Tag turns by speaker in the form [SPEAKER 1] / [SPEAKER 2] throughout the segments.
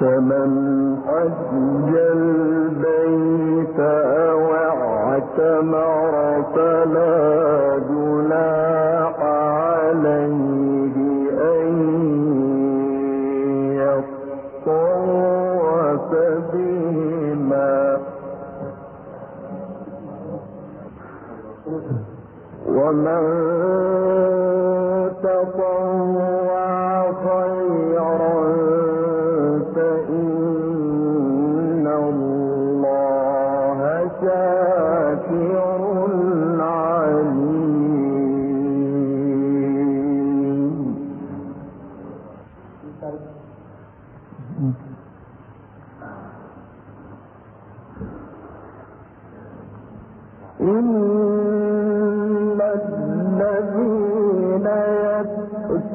[SPEAKER 1] فمن حج البيت أو اعتمر فلا جناح عليه أن يطوف بهما. ومن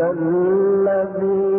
[SPEAKER 1] الذين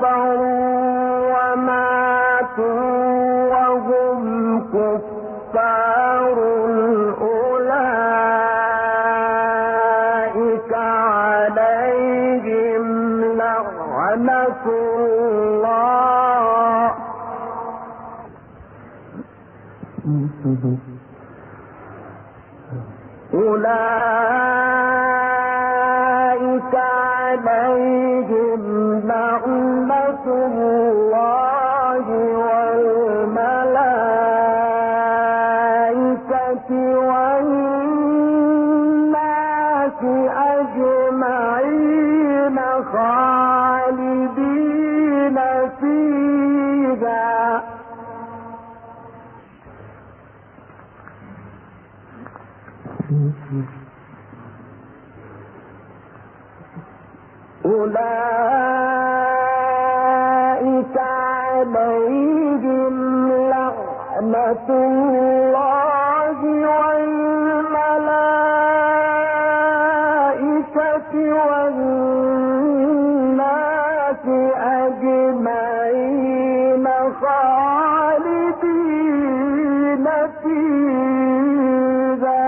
[SPEAKER 1] كفروا وماتوا وهم كفار أولئك عليهم الله. أولئك له عليهم لعنة الله والملائكة والناس أجمعين خالدين فيها.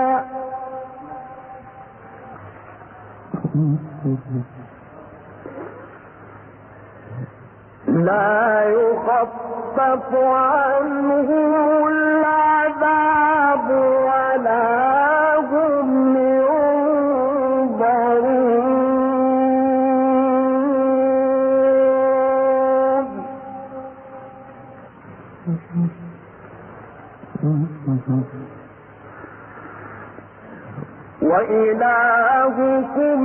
[SPEAKER 1] لا عنهم العذاب ولا هم وإلهكم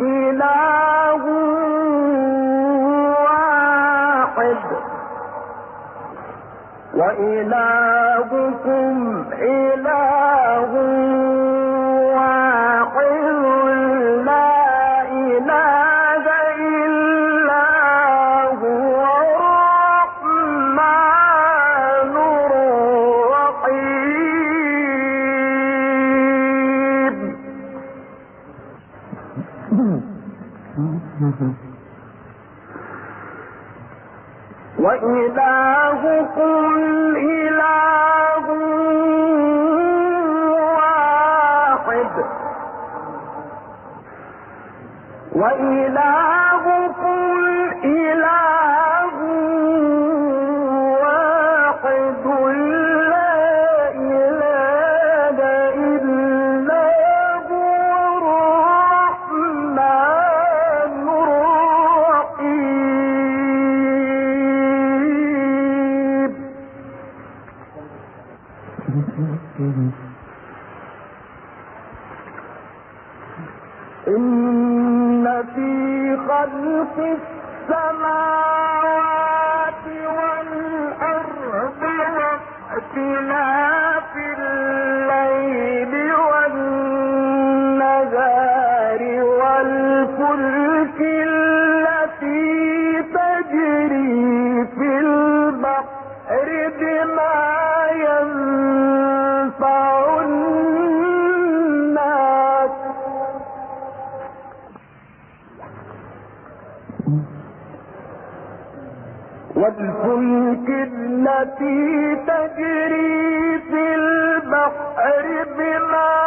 [SPEAKER 1] إله وإلهكم إله وإلهكم والفلك التي تجري في البحر بما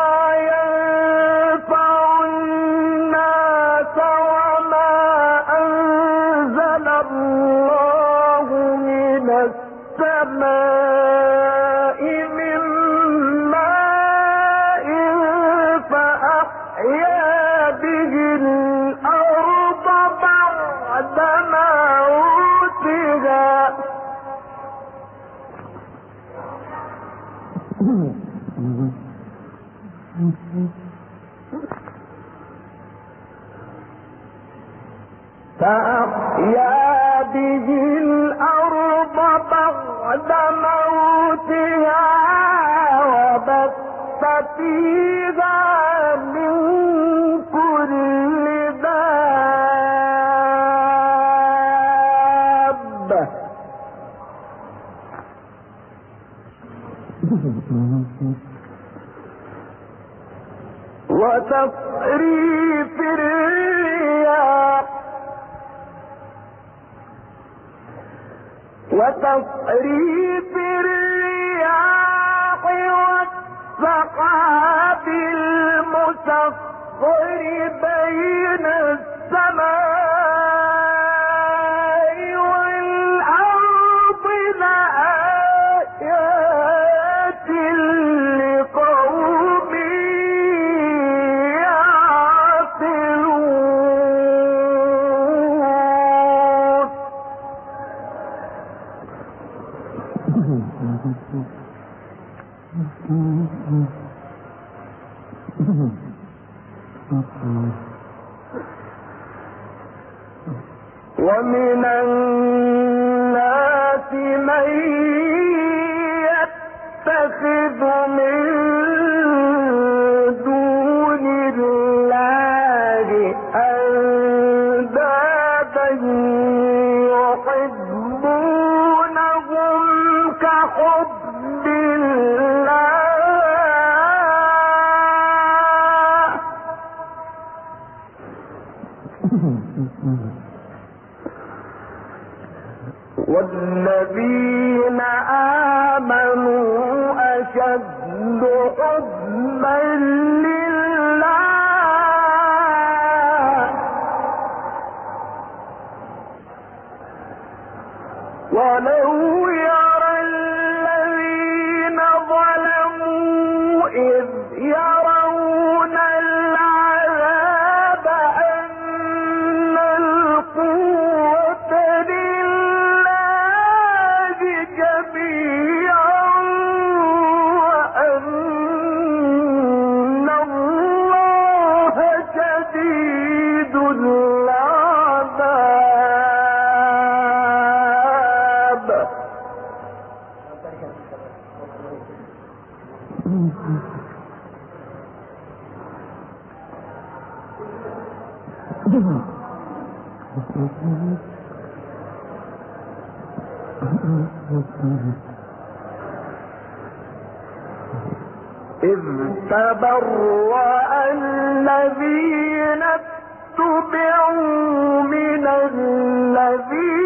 [SPEAKER 1] فأحيا به الأرض بعد موتها. وتصريف الرياح والسحاب المسخر بين والذين آمنوا أشد حبا إذ تبرأ الذين اتبعوا من الذين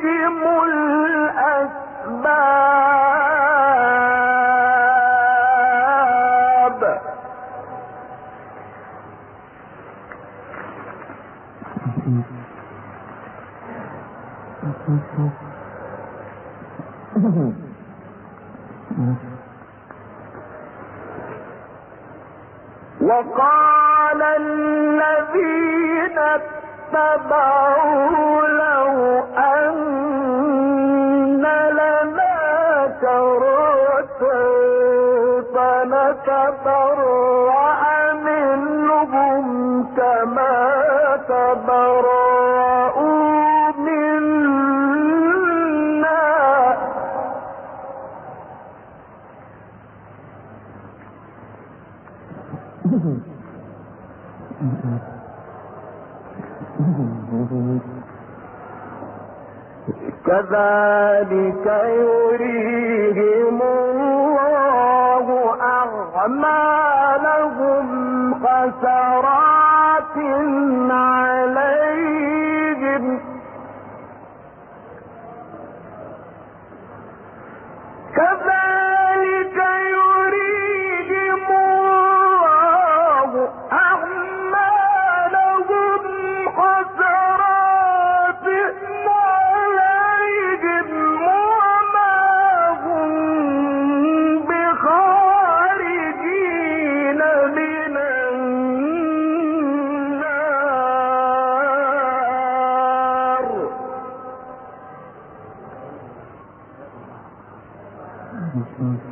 [SPEAKER 1] Mm-hmm. كذلك يريهم الله أعمالهم خسرات عليهم. Mm.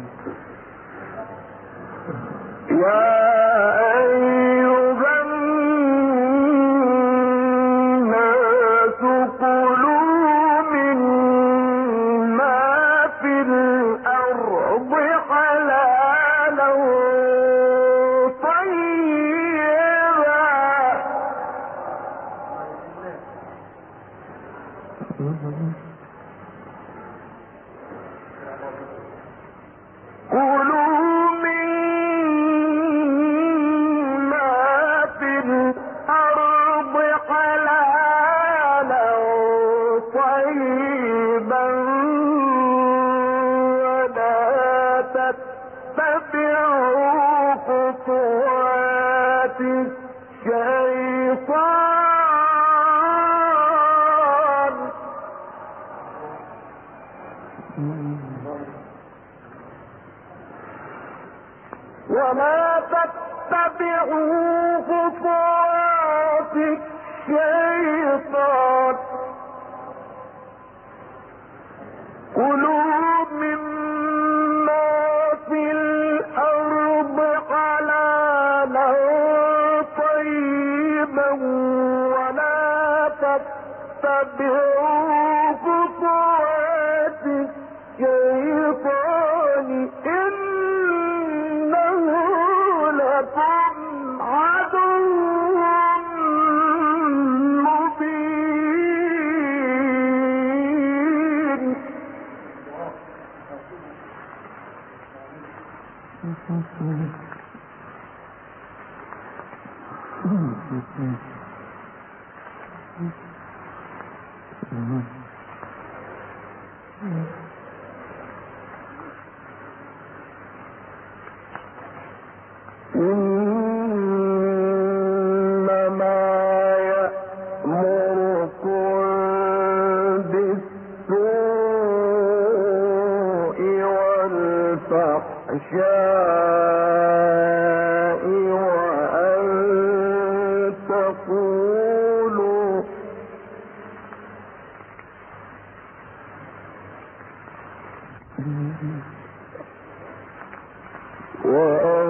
[SPEAKER 1] وأن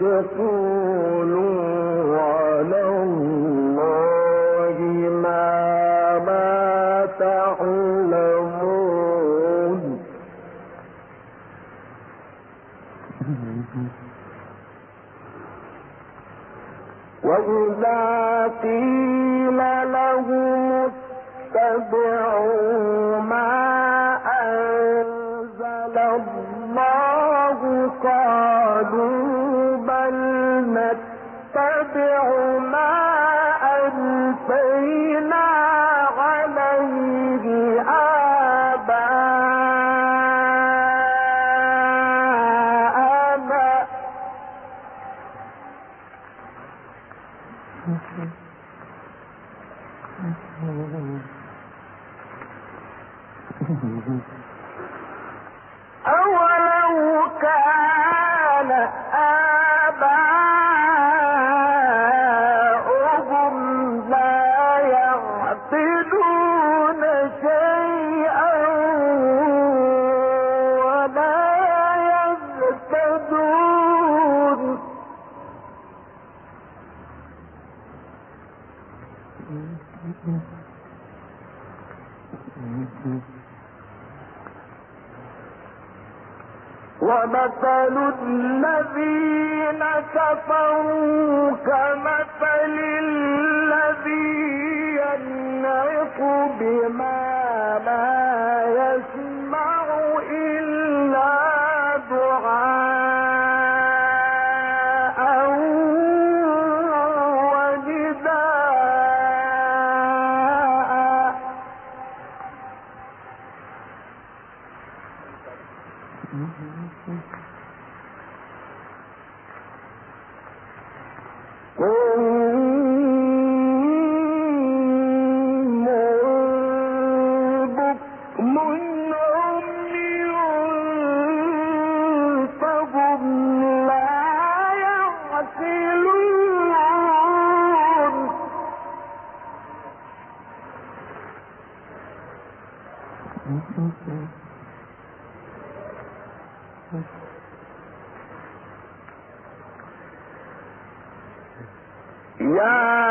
[SPEAKER 1] تقول Mm-hmm. ومثل الذين كفروا كمثل الذي ينعق بما لا يا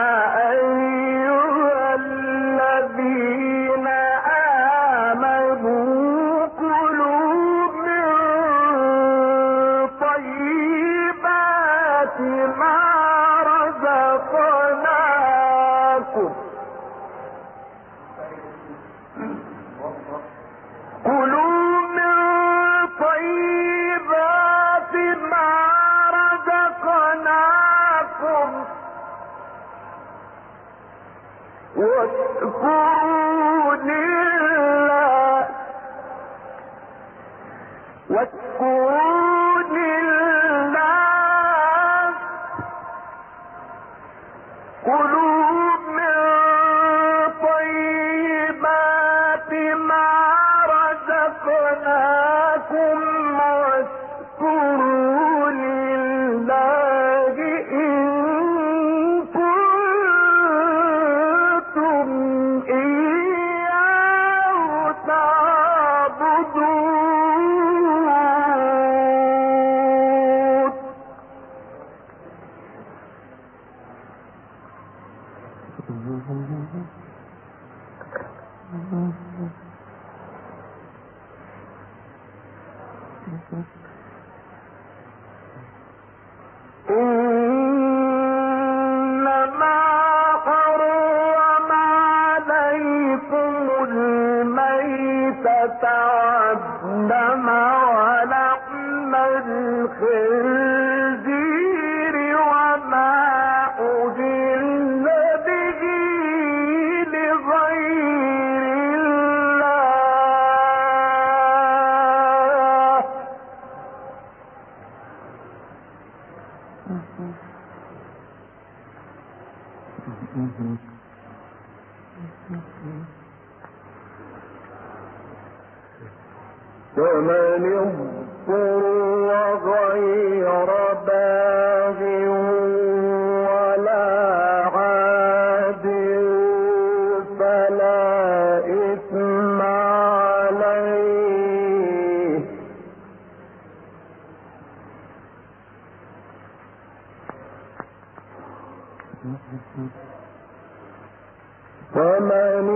[SPEAKER 1] say ومن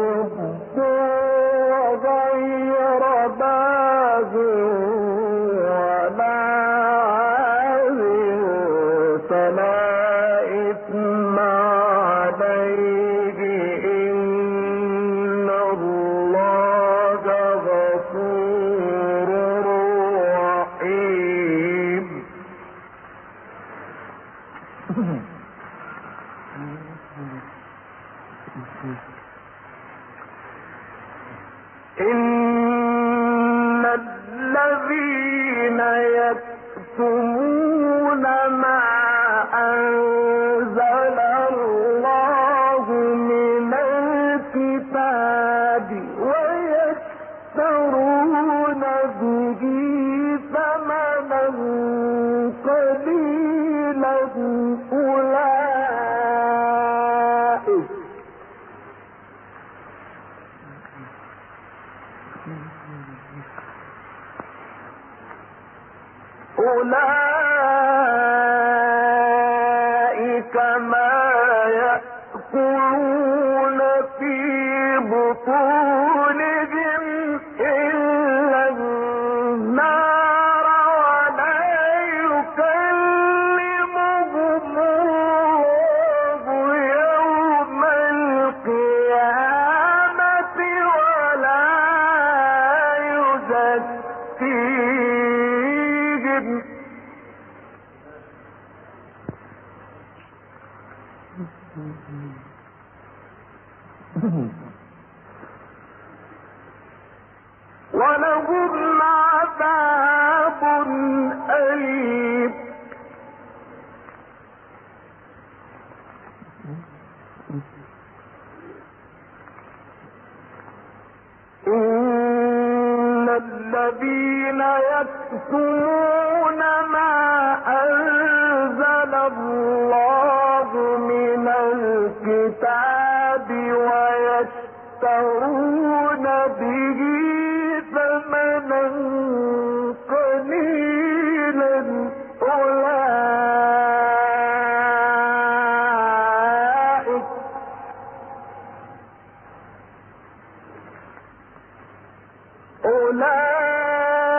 [SPEAKER 1] وله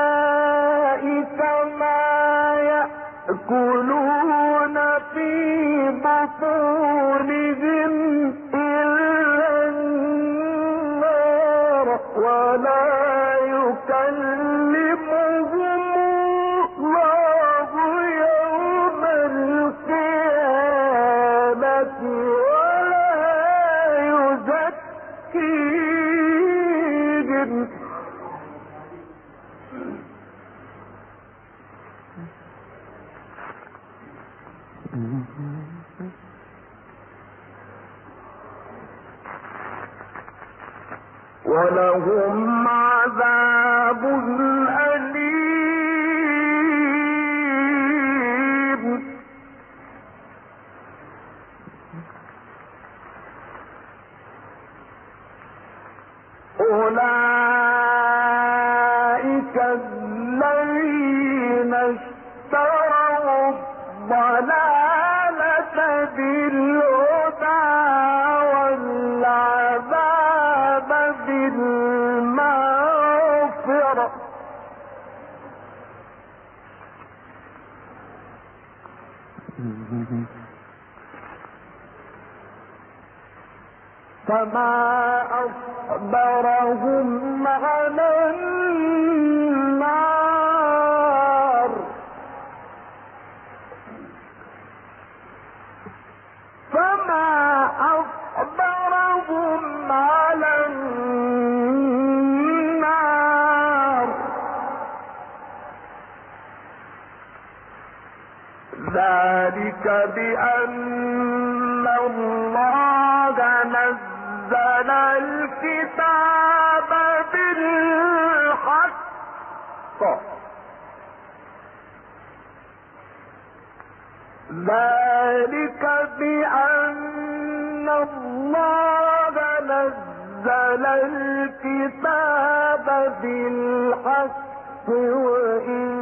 [SPEAKER 1] أولئك ما يأكلون في بطون Oh, no. أصبرهم على النار. فما أصبرهم على النار. ذلك بأن ذلك بأن الله نزل الكتاب بالحق وإن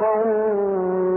[SPEAKER 1] قوم